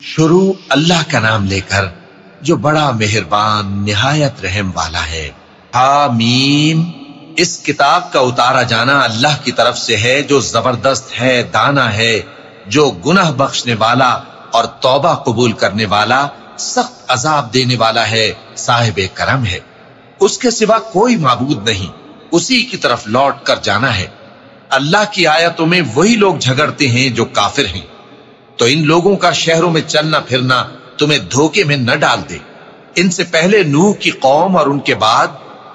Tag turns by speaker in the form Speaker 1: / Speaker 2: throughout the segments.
Speaker 1: شروع اللہ کا نام لے کر جو بڑا مہربان، نہایت رحم والا ہے۔ حامیم اس کتاب کا اتارا جانا اللہ کی طرف سے ہے، جو زبردست ہے، دانا ہے، جو گناہ بخشنے والا اور توبہ قبول کرنے والا، سخت عذاب دینے والا ہے، صاحب کرم ہے۔ اس کے سوا کوئی معبود نہیں، اسی کی طرف لوٹ کر جانا ہے۔ اللہ کی آیتوں میں وہی لوگ جھگڑتے ہیں جو کافر ہیں۔ تو ان لوگوں کا شہروں میں چلنا پھرنا تمہیں دھوکے میں نہ ڈال دے۔ ان سے پہلے نوح کی قوم اور ان کے بعد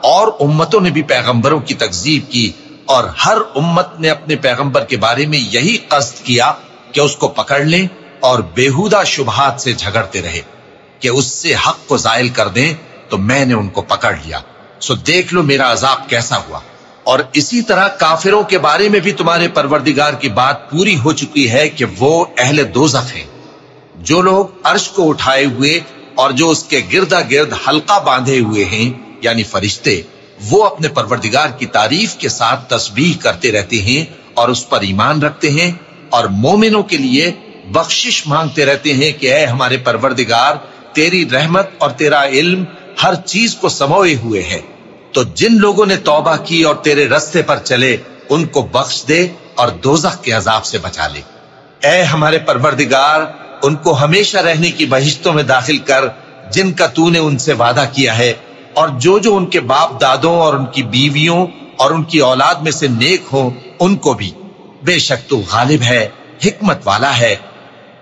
Speaker 1: اور امتوں نے بھی پیغمبروں کی تکزیب کی اور ہر امت نے اپنے پیغمبر کے بارے میں یہی قصد کیا کہ اس کو پکڑ لیں اور بےحودہ شبہات سے جھگڑتے رہے کہ اس سے حق کو زائل کر دیں تو میں نے ان کو پکڑ لیا۔ سو دیکھ لو میرا عذاب کیسا ہوا۔ اور اسی طرح کافروں کے بارے میں بھی تمہارے پروردگار کی بات پوری ہو چکی ہے کہ وہ اہل دوزخ ہیں۔ جو لوگ عرش کو اٹھائے ہوئے اور جو اس کے گردا گرد حلقہ باندھے ہوئے ہیں یعنی فرشتے، وہ اپنے پروردگار کی تعریف کے ساتھ تسبیح کرتے رہتے ہیں اور اس پر ایمان رکھتے ہیں اور مومنوں کے لیے بخشش مانگتے رہتے ہیں کہ اے ہمارے پروردگار، تیری رحمت اور تیرا علم ہر چیز کو سموئے ہوئے ہے۔ تو جن لوگوں نے توبہ کی اور تیرے رستے پر چلے، ان کو بخش دے اور دوزخ کے عذاب سے بچا لے۔ اے ہمارے پروردگار، ان کو ہمیشہ رہنے کی بہشتوں میں داخل کر، جن کا تو نے ان سے وعدہ کیا ہے۔ اور جو جو ان کے باپ دادوں اور ان کی بیویوں اور ان کی اولاد میں سے نیک ہوں، ان کو بھی۔ بے شک تو غالب ہے، حکمت والا ہے۔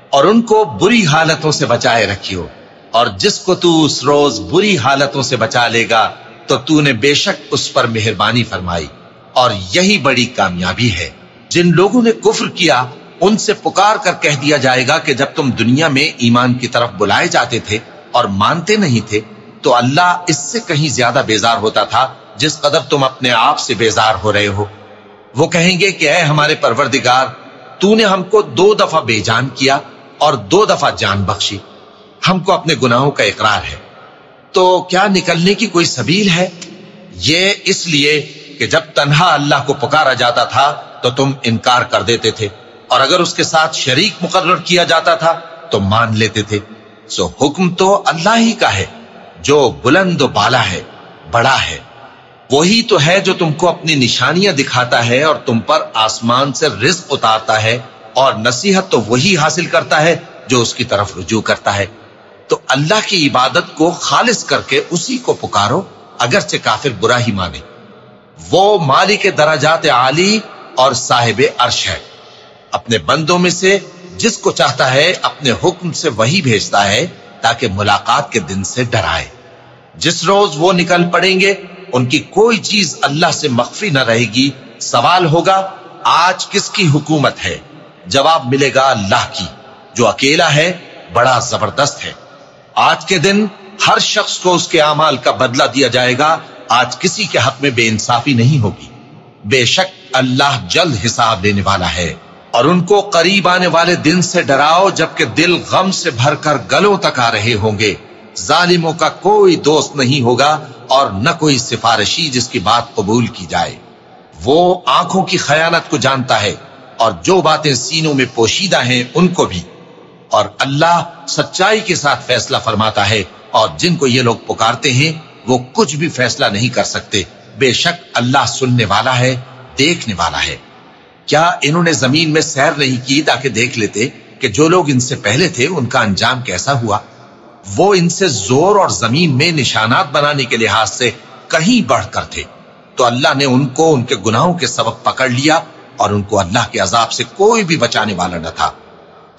Speaker 1: اور ان کو بری حالتوں سے بچائے رکھیو۔ اور جس کو تو اس روز بری حالتوں سے بچا لے گا تو تو نے بے شک اس پر مہربانی فرمائی اور یہی بڑی کامیابی ہے۔ جن لوگوں نے کفر کیا، ان سے پکار کر کہہ دیا جائے گا کہ جب تم دنیا میں ایمان کی طرف بلائے جاتے تھے اور مانتے نہیں تھے، تو اللہ اس سے کہیں زیادہ بیزار ہوتا تھا جس قدر تم اپنے آپ سے بیزار ہو رہے ہو۔ وہ کہیں گے کہ اے ہمارے پروردگار، تو نے ہم کو دو دفعہ بے جان کیا اور دو دفعہ جان بخشی۔ ہم کو اپنے گناہوں کا اقرار ہے۔ تو کیا نکلنے کی کوئی سبیل ہے؟ یہ اس لیے کہ جب تنہا اللہ کو پکارا جاتا تھا تو تم انکار کر دیتے تھے، اور اگر اس کے ساتھ شریک مقرر کیا جاتا تھا تو مان لیتے تھے۔ سو حکم تو اللہ ہی کا ہے، جو بلند و بالا ہے، بڑا ہے۔ وہی تو ہے جو تم کو اپنی نشانیاں دکھاتا ہے اور تم پر آسمان سے رزق اتارتا ہے، اور نصیحت تو وہی حاصل کرتا ہے جو اس کی طرف رجوع کرتا ہے۔ تو اللہ کی عبادت کو خالص کر کے اسی کو پکارو، اگرچہ کافر برا ہی مانے۔ وہ مالک درجات عالی اور صاحب عرش ہے۔ اپنے بندوں میں سے جس کو چاہتا ہے اپنے حکم سے وہی بھیجتا ہے تاکہ ملاقات کے دن سے ڈرائے جس روز وہ نکل پڑیں گے، ان کی کوئی چیز اللہ سے مخفی نہ رہے گی۔ سوال ہوگا، آج کس کی حکومت ہے؟ جواب ملے گا اللہ کی، جو اکیلا ہے، بڑا زبردست ہے۔ آج کے دن ہر شخص کو اس کے اعمال کا بدلہ دیا جائے گا۔ آج کسی کے حق میں بے انصافی نہیں ہوگی۔ بے شک اللہ جلد حساب لینے والا ہے۔ اور ان کو قریب آنے والے دن سے ڈراؤ، جبکہ دل غم سے بھر کر گلوں تک آ رہے ہوں گے۔ ظالموں کا کوئی دوست نہیں ہوگا اور نہ کوئی سفارشی جس کی بات قبول کی جائے۔ وہ آنکھوں کی خیانت کو جانتا ہے اور جو باتیں سینوں میں پوشیدہ ہیں، ان کو بھی۔ اور اللہ سچائی کے ساتھ فیصلہ فرماتا ہے اور جن کو یہ لوگ پکارتے ہیں، وہ کچھ بھی فیصلہ نہیں کر سکتے۔ بے شک اللہ سننے والا ہے، دیکھنے والا ہے۔ کیا انہوں نے زمین میں سیر نہیں کی تاکہ دیکھ لیتے کہ جو لوگ ان سے پہلے تھے، ان کا انجام کیسا ہوا؟ وہ ان سے زور اور زمین میں نشانات بنانے کے لحاظ سے کہیں بڑھ کر تھے۔ تو اللہ نے ان کو، ان کے گناہوں کے سبب پکڑ لیا اور ان کو اللہ کے عذاب سے کوئی بھی بچانے والا نہ تھا۔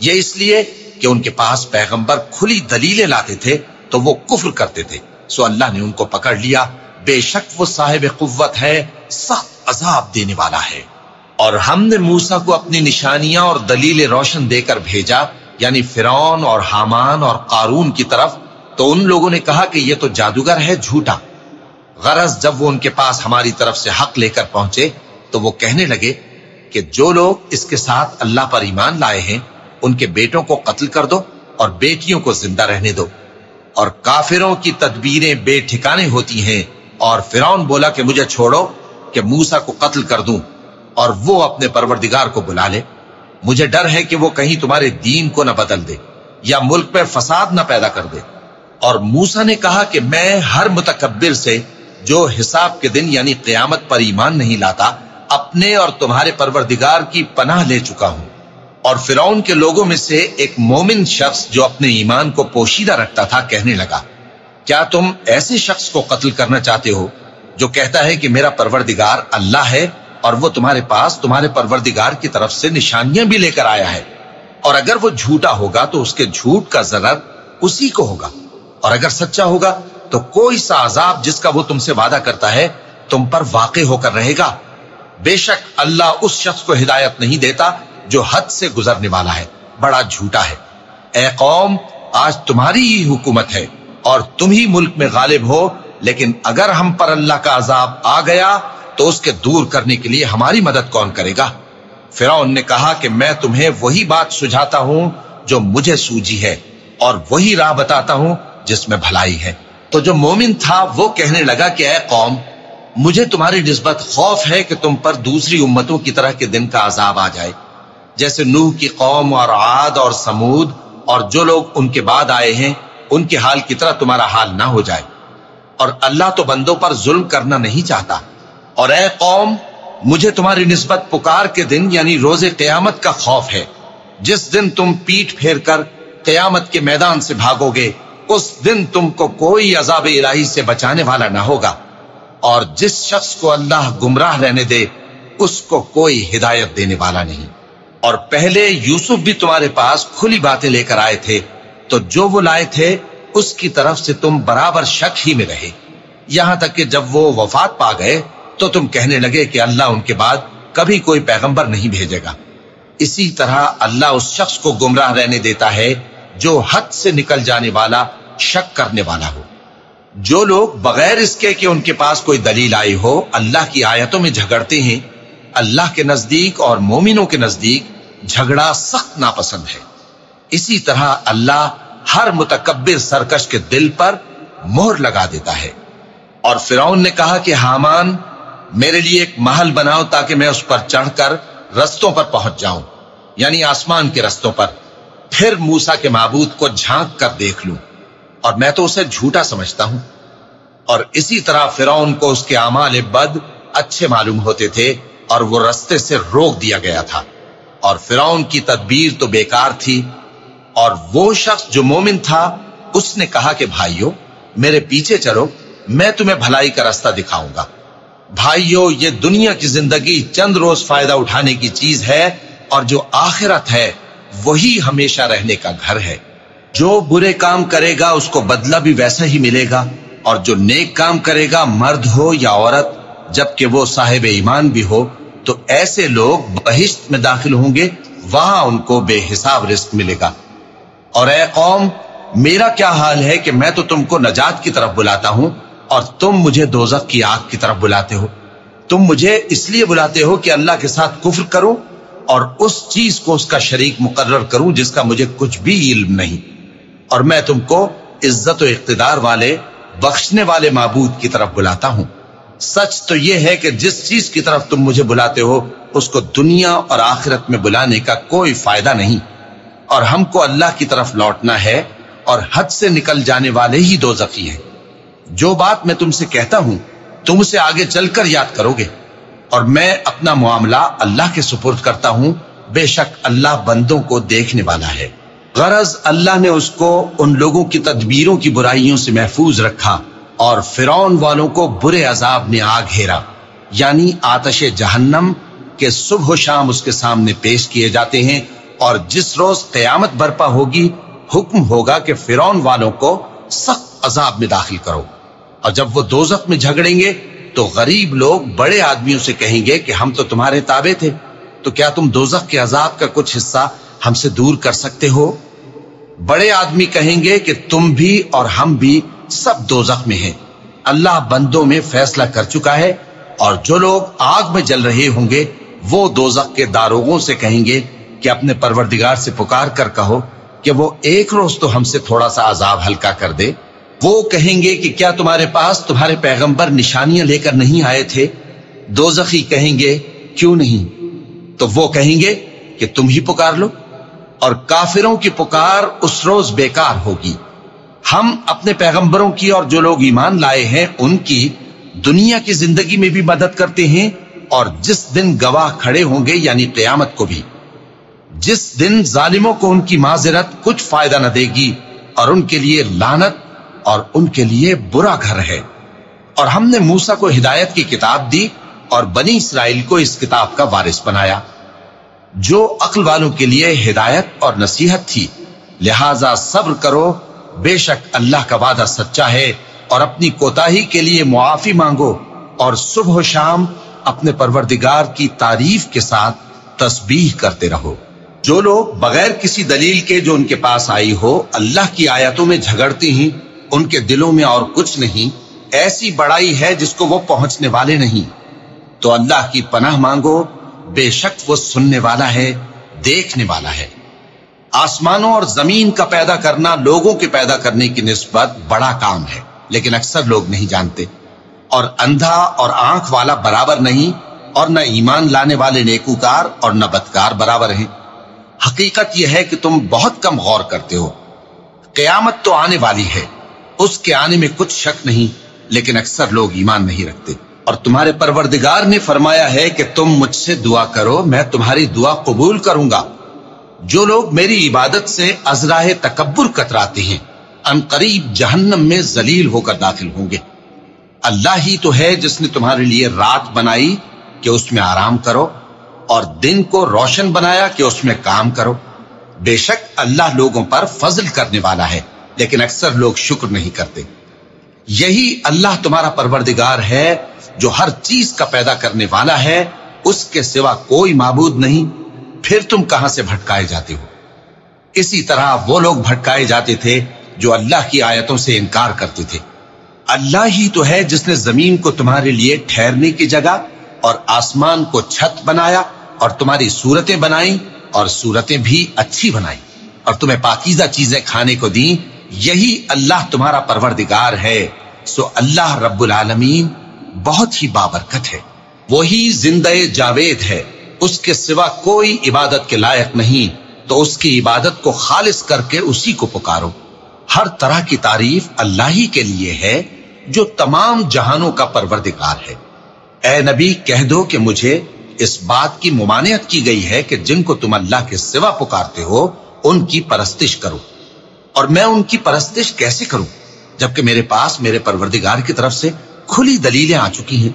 Speaker 1: یہ اس لیے کہ ان کے پاس پیغمبر کھلی دلیلیں لاتے تھے تو وہ کفر کرتے تھے۔ سو اللہ نے ان کو پکڑ لیا۔ بے شک وہ صاحب قوت ہے، سخت عذاب دینے والا ہے۔ اور ہم نے موسا کو اپنی نشانیاں اور دلیل روشن دے کر بھیجا یعنی فرون اور حامان اور قارون کی طرف۔ تو ان لوگوں نے کہا کہ یہ تو جادوگر ہے، جھوٹا۔ غرض جب وہ ان کے پاس ہماری طرف سے حق لے کر پہنچے، تو وہ کہنے لگے کہ جو لوگ اس کے ساتھ اللہ پر ایمان لائے ہیں ان کے بیٹوں کو قتل کر دو اور بیٹیوں کو زندہ رہنے دو۔ اور کافروں کی تدبیریں بے ٹھکانے ہوتی ہیں۔ اور فرعون بولا کہ مجھے چھوڑو کہ موسا کو قتل کر دوں اور وہ اپنے پروردگار کو بلا لے۔ مجھے ڈر ہے کہ وہ کہیں تمہارے دین کو نہ بدل دے یا ملک میں فساد نہ پیدا کر دے۔ اور موسا نے کہا کہ میں ہر متکبر سے جو حساب کے دن یعنی قیامت پر ایمان نہیں لاتا، اپنے اور تمہارے پروردگار کی پناہ لے چکا ہوں۔ اور فرعون کے لوگوں میں سے ایک مومن شخص جو اپنے ایمان کو پوشیدہ رکھتا تھا کہنے لگا، کیا تم ایسے شخص کو قتل کرنا چاہتے ہو جو کہتا ہے کہ میرا پروردگار اللہ ہے اور وہ تمہارے پاس تمہارے پروردگار کی طرف سے نشانیاں بھی لے کر آیا ہے؟ اور اگر وہ جھوٹا ہوگا تو اس کے جھوٹ کا ضرر اسی کو ہوگا۔ اور اگر سچا ہوگا تو کوئی سا عذاب جس کا وہ تم سے وعدہ کرتا ہے تم پر واقع ہو کر رہے گا۔ بے شک اللہ اس شخص کو ہدایت نہیں دیتا جو حد سے گزرنے والا ہے، بڑا جھوٹا ہے۔ اے قوم، آج تمہاری ہی حکومت ہے اور تم ہی ملک میں غالب ہو، لیکن اگر ہم پر اللہ کا عذاب آ گیا، تو اس کے دور کرنے کے لیے ہماری مدد کون کرے گا؟ فرعون نے کہا کہ میں تمہیں وہی بات سجھاتا ہوں جو مجھے سوجی ہے اور وہی راہ بتاتا ہوں جس میں بھلائی ہے۔ تو جو مومن تھا، وہ کہنے لگا کہ اے قوم، مجھے تمہاری نسبت خوف ہے کہ تم پر دوسری امتوں کی طرح کے دن کا عذاب آ جائے۔ جیسے نوح کی قوم اور عاد اور سمود اور جو لوگ ان کے بعد آئے ہیں، ان کے حال کی طرح تمہارا حال نہ ہو جائے۔ اور اللہ تو بندوں پر ظلم کرنا نہیں چاہتا۔ اور اے قوم، مجھے تمہاری نسبت پکار کے دن یعنی روز قیامت کا خوف ہے۔ جس دن تم پیٹ پھیر کر قیامت کے میدان سے بھاگو گے، اس دن تم کو کوئی عذاب الہی سے بچانے والا نہ ہوگا۔ اور جس شخص کو اللہ گمراہ رہنے دے، اس کو کوئی ہدایت دینے والا نہیں۔ اور پہلے یوسف بھی تمہارے پاس کھلی باتیں لے کر آئے تھے، تو جو وہ لائے تھے، اس کی طرف سے تم برابر شک ہی میں رہے۔ یہاں تک کہ جب وہ وفات پا گئے، تو تم کہنے لگے کہ اللہ ان کے بعد کبھی کوئی پیغمبر نہیں بھیجے گا۔ اسی طرح اللہ اس شخص کو گمراہ رہنے دیتا ہے جو حد سے نکل جانے والا، شک کرنے والا ہو۔ جو لوگ بغیر اس کے کہ ان کے پاس کوئی دلیل آئی ہو، اللہ کی آیتوں میں جھگڑتے ہیں اللہ کے نزدیک اور مومنوں کے نزدیک جھگڑا سخت ناپسند ہے۔ اسی طرح اللہ ہر متکبر سرکش کے دل پر مہر لگا دیتا ہے۔ اور فرعون نے کہا کہ حامان، میرے لیے ایک محل بناؤ تاکہ میں اس پر چڑھ کر رستوں پر پہنچ جاؤں یعنی آسمان کے رستوں پر۔ پھر موسا کے معبود کو جھانک کر دیکھ لوں۔ اور میں تو اسے جھوٹا سمجھتا ہوں۔ اور اسی طرح فرعون کو اس کے اعمال بد اچھے معلوم ہوتے تھے۔ اور وہ رستے سے روک دیا گیا تھا۔ اور فرعون کی تدبیر تو بیکار تھی۔ اور وہ شخص جو مومن تھا، اس نے کہا کہ، بھائیو، میرے پیچھے چلو، میں تمہیں بھلائی کا رستہ دکھاؤں گا۔ بھائیو، یہ دنیا کی زندگی چند روز فائدہ اٹھانے کی چیز ہے اور جو آخرت ہے، وہی ہمیشہ رہنے کا گھر ہے۔ جو برے کام کرے گا، اس کو بدلہ بھی ویسا ہی ملے گا۔ اور جو نیک کام کرے گا، مرد ہو یا عورت، جبکہ وہ صاحب ایمان بھی ہو تو ایسے لوگ بہشت میں داخل ہوں گے، وہاں ان کو بے حساب رزق ملے گا۔ اور اے قوم، میرا کیا حال ہے کہ میں تو تم کو نجات کی طرف بلاتا ہوں اور تم مجھے دوزخ کی آگ کی طرف بلاتے ہو۔ تم مجھے اس لیے بلاتے ہو کہ اللہ کے ساتھ کفر کروں اور اس چیز کو اس کا شریک مقرر کروں جس کا مجھے کچھ بھی علم نہیں۔ اور میں تم کو عزت و اقتدار والے، بخشنے والے معبود کی طرف بلاتا ہوں۔ سچ تو یہ ہے کہ جس چیز کی طرف تم مجھے بلاتے ہو، اس کو دنیا اور آخرت میں بلانے کا کوئی فائدہ نہیں۔ اور ہم کو اللہ کی طرف لوٹنا ہے اور حد سے نکل جانے والے ہی دو زخی ہیں۔ جو بات میں تم سے کہتا ہوں، تم اسے آگے چل کر یاد کرو گے۔ اور میں اپنا معاملہ اللہ کے سپرد کرتا ہوں، بے شک اللہ بندوں کو دیکھنے والا ہے۔ غرض اللہ نے اس کو ان لوگوں کی تدبیروں کی برائیوں سے محفوظ رکھا۔ اور فرعون والوں کو برے عذاب نے آ گھیرا۔ یعنی آتش جہنم کے صبح و شام اس کے سامنے پیش کیے جاتے ہیں اور جس روز قیامت برپا ہوگی، حکم ہوگا کہ فرون والوں کو سخت عذاب میں داخل کرو۔ اور جب وہ دوزخ میں جھگڑیں گے، تو غریب لوگ بڑے آدمیوں سے کہیں گے کہ ہم تو تمہارے تابع تھے۔ تو کیا تم دوزخ کے عذاب کا کچھ حصہ ہم سے دور کر سکتے ہو؟ بڑے آدمی کہیں گے کہ تم بھی اور ہم بھی سب دوزخ میں ہیں۔ اللہ بندوں میں فیصلہ کر چکا ہے اور جو لوگ آگ میں جل رہے ہوں گے، وہ دوزخ کے داروغوں سے کہیں گے کہ اپنے پروردگار سے پکار کر کہو کہ وہ ایک روز تو ہم سے تھوڑا سا عذاب ہلکا کر دے۔ وہ کہیں گے کہ کیا تمہارے پاس تمہارے پیغمبر نشانیاں لے کر نہیں آئے تھے؟ دو زخی کہیں گے، کیوں نہیں؟ تو وہ کہیں گے کہ تم ہی پکار لو اور کافروں کی پکار اس روز بیکار ہوگی۔ ہم اپنے پیغمبروں کی اور جو لوگ ایمان لائے ہیں، ان کی دنیا کی زندگی میں بھی مدد کرتے ہیں اور جس دن گواہ کھڑے ہوں گے یعنی قیامت کو بھی۔ جس دن ظالموں کو ان کی معذرت کچھ فائدہ نہ دے گی، اور ان کے لیے لانت اور ان کے لیے برا گھر ہے۔ اور ہم نے موسا کو ہدایت کی کتاب دی اور بنی اسرائیل کو اس کتاب کا وارث بنایا، جو عقل والوں کے لیے ہدایت اور نصیحت تھی۔ لہذا صبر کرو بے شک اللہ کا وعدہ سچا ہے اور اپنی کوتاہی کے لیے معافی مانگو اور صبح و شام اپنے پروردگار کی تعریف کے ساتھ تسبیح کرتے رہو۔ جو لوگ بغیر کسی دلیل کے جو ان کے پاس آئی ہو، اللہ کی آیتوں میں جھگڑتی ہیں، ان کے دلوں میں اور کچھ نہیں۔ ایسی بڑائی ہے جس کو وہ پہنچنے والے نہیں۔ تو اللہ کی پناہ مانگو، بے شک وہ سننے والا ہے، دیکھنے والا ہے۔ آسمانوں اور زمین کا پیدا کرنا لوگوں کے پیدا کرنے کی نسبت بڑا کام ہے، لیکن اکثر لوگ نہیں جانتے۔ اور اندھا اور آنکھ والا برابر نہیں، اور نہ ایمان لانے والے نیکوکار اور نہ بدکار برابر ہیں۔ حقیقت یہ ہے کہ تم بہت کم غور کرتے ہو۔ قیامت تو آنے والی ہے، اس کے آنے میں کچھ شک نہیں، لیکن اکثر لوگ ایمان نہیں رکھتے۔ اور تمہارے پروردگار نے فرمایا ہے کہ تم مجھ سے دعا کرو، میں تمہاری دعا قبول کروں گا۔ جو لوگ میری عبادت سے ازراہ تکبر کتراتے ہیں، ان قریب جہنم میں ذلیل ہو کر داخل ہوں گے۔ اللہ ہی تو ہے جس نے تمہارے لیے رات بنائی کہ اس میں آرام کرو، اور دن کو روشن بنایا کہ اس میں کام کرو۔ بے شک اللہ لوگوں پر فضل کرنے والا ہے، لیکن اکثر لوگ شکر نہیں کرتے۔ یہی اللہ تمہارا پروردگار ہے جو ہر چیز کا پیدا کرنے والا ہے، اس کے سوا کوئی معبود نہیں۔ پھر تم کہاں سے بھٹکائے جاتے ہو؟ اسی طرح وہ لوگ بھٹکائے جاتے تھے جو اللہ کی آیتوں سے انکار کرتے تھے۔ اللہ ہی تو ہے جس نے زمین کو تمہارے لیے ٹھہرنے کی جگہ اور آسمان کو چھت بنایا اور تمہاری صورتیں بنائی اور صورتیں بھی اچھی بنائی اور تمہیں پاکیزہ چیزیں کھانے کو دیں، یہی اللہ تمہارا پروردگار ہے۔ سو اللہ رب العالمین بہت ہی بابرکت ہے۔ وہی زندہ جاوید ہے۔ اس کے سوا کوئی عبادت کے لائق نہیں، تو اس کی عبادت کو خالص کر کے اسی کو پکارو۔ ہر طرح کی تعریف اللہ ہی کے لیے ہے، جو تمام جہانوں کا پروردگار ہے۔ اے نبی، کہہ دو کہ مجھے اس بات کی ممانعت کی گئی ہے کہ جن کو تم اللہ کے سوا پکارتے ہو، ان کی پرستش کرو۔ اور میں ان کی پرستش کیسے کروں؟ جبکہ میرے پاس میرے پروردگار کی طرف سے کھلی دلیلیں آ چکی ہیں،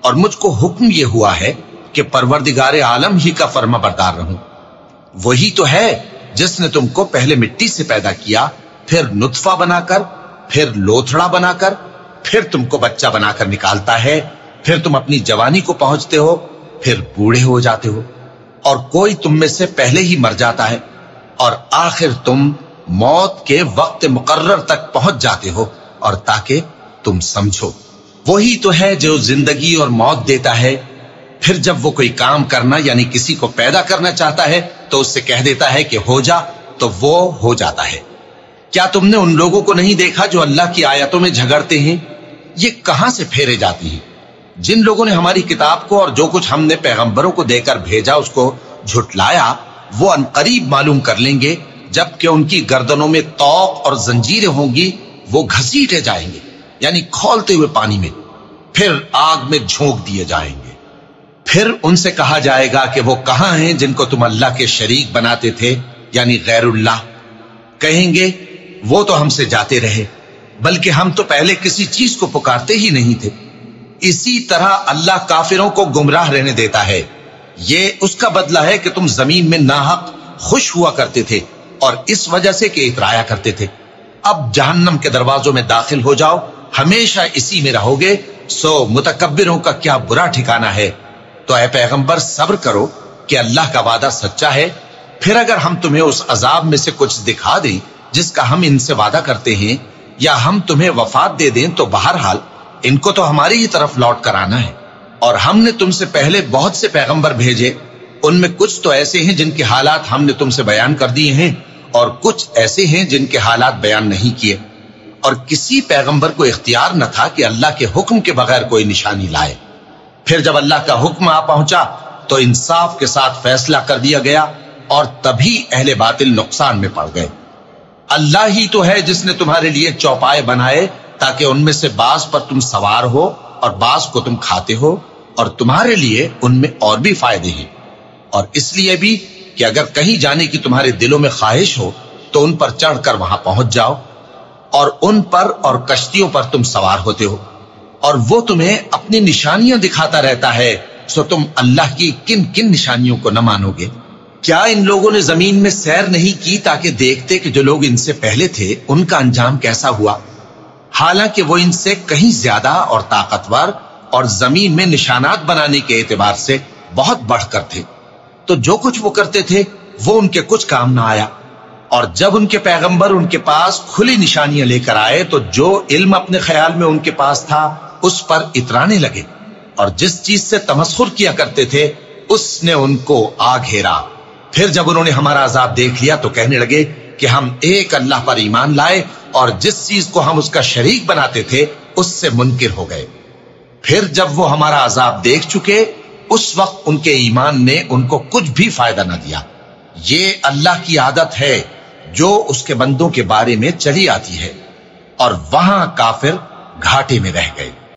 Speaker 1: اور مجھ کو حکم یہ ہوا ہے کہ پروردگار عالم ہی کا فرما بردار رہوں۔ وہی تو ہے جس نے تم کو پہلے مٹی سے پیدا کیا، پھر نطفہ بنا کر پھر لوتھڑا بنا کر پھر تم کو بچہ بنا کر نکالتا ہے، پھر تم اپنی جوانی کو پہنچتے ہو، پھر بوڑھے ہو جاتے ہو۔ اور کوئی تم میں سے پہلے ہی مر جاتا ہے، اور آخر تم موت کے وقت مقرر تک پہنچ جاتے ہو، اور تاکہ تم سمجھو۔ وہی تو ہے جو زندگی اور موت دیتا ہے پھر جب وہ کوئی کام کرنا یعنی کسی کو پیدا کرنا چاہتا ہے تو اس سے کہہ دیتا ہے کہ ہو جا، تو وہ ہو جاتا ہے۔ کیا تم نے ان لوگوں کو نہیں دیکھا جو اللہ کی آیتوں میں جھگڑتے ہیں؟ یہ کہاں سے پھیرے جاتی ہیں؟ جن لوگوں نے ہماری کتاب کو اور جو کچھ ہم نے پیغمبروں کو دے کر بھیجا، اس کو جھٹلایا، وہ انقریب معلوم کر لیں گے۔ جبکہ ان کی گردنوں میں توق اور زنجیریں ہوں گی، وہ گھسیٹے جائیں گے یعنی کھولتے ہوئے پانی میں، پھر آگ میں جھونک دیے جائیں گے۔ پھر ان سے کہا جائے گا کہ وہ کہاں ہیں جن کو تم اللہ کے شریک بناتے تھے یعنی غیر اللہ؟ کہیں گے، وہ تو ہم سے جاتے رہے، بلکہ ہم تو پہلے کسی چیز کو پکارتے ہی نہیں تھے۔ اسی طرح اللہ کافروں کو گمراہ رہنے دیتا ہے۔ یہ اس کا بدلہ ہے کہ تم زمین میں ناحق، خوش ہوا کرتے تھے اور اس وجہ سے کہ اترایا کرتے تھے۔ اب جہنم کے دروازوں میں داخل ہو جاؤ، ہمیشہ اسی میں رہو گے۔ سو متکبروں کا کیا برا ٹھکانہ ہے۔ تو اے پیغمبر صبر کرو کہ اللہ کا وعدہ سچا ہے۔ پھر اگر ہم تمہیں اس عذاب میں سے کچھ دکھا دیں جس کا ہم ان سے وعدہ کرتے ہیں، یا ہم تمہیں وفات دے دیں، تو بہرحال ان کو تو ہماری ہی طرف لوٹ کر آنا ہے۔ اور ہم نے تم سے پہلے بہت سے پیغمبر بھیجے، ان میں کچھ تو ایسے ہیں جن کے حالات ہم نے تم سے بیان کر دیے ہیں، اور کچھ ایسے ہیں جن کے حالات بیان نہیں کیے۔ اور کسی پیغمبر کو اختیار نہ تھا کہ اللہ کے حکم کے بغیر کوئی نشانی لائے۔ پھر جب اللہ کا حکم آ پہنچا تو انصاف کے ساتھ فیصلہ کر دیا گیا اور تبھی اہل باطل نقصان میں پڑ گئے۔ اللہ ہی تو ہے جس نے تمہارے لیے چوپائے بنائے تاکہ ان میں سے بعض پر تم سوار ہو اور بعض کو تم کھاتے ہو اور تمہارے لیے ان میں اور بھی فائدے ہیں۔ اور اس لیے بھی کہ اگر کہیں جانے کی تمہارے دلوں میں خواہش ہو تو ان پر چڑھ کر وہاں پہنچ جاؤ اور ان پر اور کشتیوں پر تم سوار ہوتے ہو۔ اور وہ تمہیں اپنی نشانیاں دکھاتا رہتا ہے، سو تم اللہ کی کن کن نشانیوں کو نہ مانو گے۔ کیا ان لوگوں نے زمین میں سیر نہیں کی تاکہ دیکھتے کہ جو لوگ ان سے پہلے تھے، ان کا انجام کیسا ہوا؟ حالانکہ وہ ان سے کہیں زیادہ اور طاقتور اور زمین میں نشانات بنانے کے اعتبار سے بہت بڑھ کر تھے۔ تو جو کچھ وہ کرتے تھے، وہ ان کے کچھ کام نہ آیا۔ اور جب ان کے پیغمبر ان کے پاس کھلی نشانیاں لے کر آئے، تو جو علم اپنے خیال میں ان کے پاس تھا اس پر اترانے لگے اور جس چیز سے تمسخر کیا کرتے تھے، اس نے ان کو آ گھیرا۔ پھر جب انہوں نے ہمارا عذاب دیکھ لیا تو کہنے لگے کہ ہم ایک اللہ پر ایمان لائے اور جس چیز کو ہم اس کا شریک بناتے تھے، اس سے منکر ہو گئے۔ پھر جب وہ ہمارا عذاب دیکھ چکے، اس وقت ان کے ایمان نے ان کو کچھ بھی فائدہ نہ دیا۔ یہ اللہ کی عادت ہے جو اس کے بندوں کے بارے میں چلی آتی ہے اور وہاں کافر گھاٹے میں رہ گئے۔